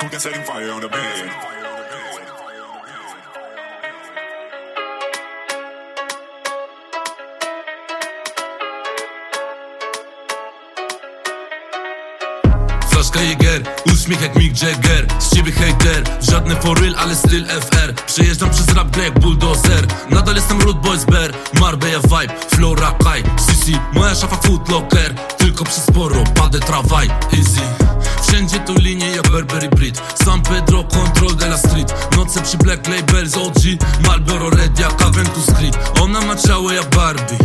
Who can setting fire on the bed? Flaszka Jäger, uśmiech jak Mick Jagger. Z ciebie hater, żadne for real, ale styl FR Przejeżdżam przez rap grę jak bulldozer. Nadal jestem root boys bear Marbella vibe, Flora Kai. Sisi, moja szafa footlocker. Tylko przez sporo, padę trawaj Easy. Wszędzie tu linie jak Burberry Brit. San Pedro, control de la street. Noce przy Black Label z OG Marlboro Red jak Aventus Street Ona ma ciało jak Barbie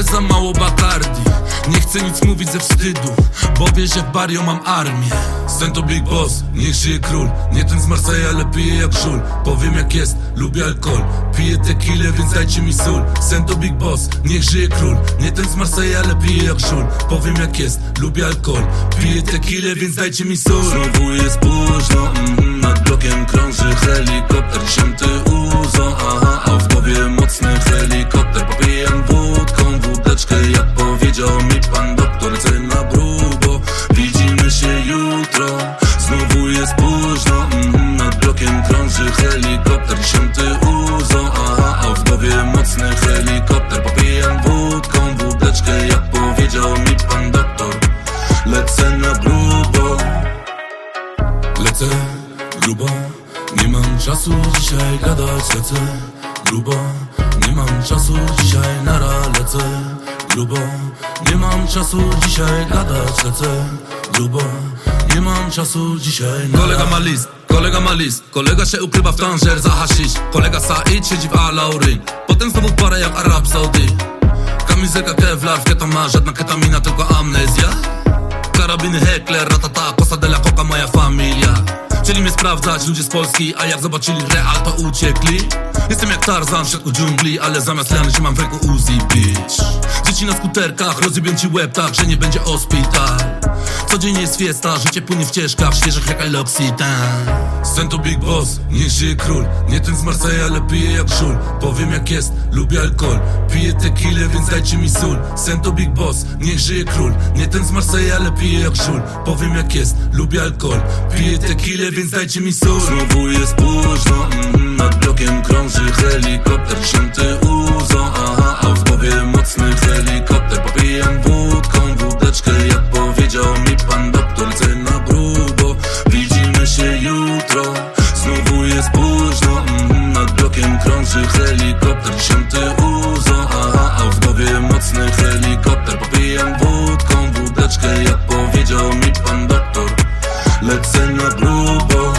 Ale za mało Bacardi. Nie chcę nic mówić ze wstydu Bo wie, że w Barrio mam armię. Sen to Big Boss, niech żyje król. Nie ten z Marseille, ale piję jak żul. Powiem jak jest, lubię alkohol. Piję tequilę, więc dajcie mi sól. Sen to Big Boss, niech żyje król. Nie ten z Marseille, ale piję jak żul. Powiem jak jest, lubię alkohol. Piję tequilę, więc dajcie mi sól. Znowu jest późno, mm, nad blokiem krąży helikopter. Dziesiąty uzo, aha, helikopter Dziesiąty uzo, aha, a w głowie mocny helikopter. Popijam wódką wódeczkę, jak powiedział mi pan doktor. Lecę na grubo. Lecę grubo, nie mam czasu dzisiaj gadać Lecę grubo, nie mam czasu dzisiaj nara Lecę grubo, nie mam czasu dzisiaj gadać Lecę grubo, nie mam czasu dzisiaj nara. Kolega ma list, kolega ma list Kolega się ukrywa w Tanger za hashish. Kolega Said siedzi w Alaurin Potem znowu parę jak Arab Saudi. Kamizelka Kevlar, w keto ma żadna ketamina, tylko amnezja. Karabiny Heckler, ratata, Costa de la Coca, moja familia. Chcieli mnie sprawdzać ludzie z Polski, a jak zobaczyli real to uciekli. Jestem jak Tarzan w środku dżungli, ale zamiast liany się mam w ręku Uzi bitch Dzieci na skuterkach, rozjebią ci łeb tak, że nie będzie hospital Codziennie jest fiesta, życie płynie w ciężkach, świeżych jak L'Occitane Sen to Big Boss, niech żyje król. Nie ten z Marseille, ale piję jak żul. Powiem jak jest, lubię alkohol. Piję tequilę, więc dajcie mi sól. Sen to Big Boss, niech żyje król. Nie ten z Marseille, ale piję jak żul. Powiem jak jest, lubię alkohol. Piję tequilę, więc dajcie mi sól. Znowu jest późno, mm, nad blokiem krąży helikopter. Dziesiąty uzo, aha, a w głowie mocny helikopter. Popijam jutro. Znowu jest późno, mm, nad blokiem krąży helikopter Trzęty uzo, aha, a w głowie mocny helikopter. Popijam wódką, wódeczkę, jak powiedział mi pan doktor. Lecę na grubo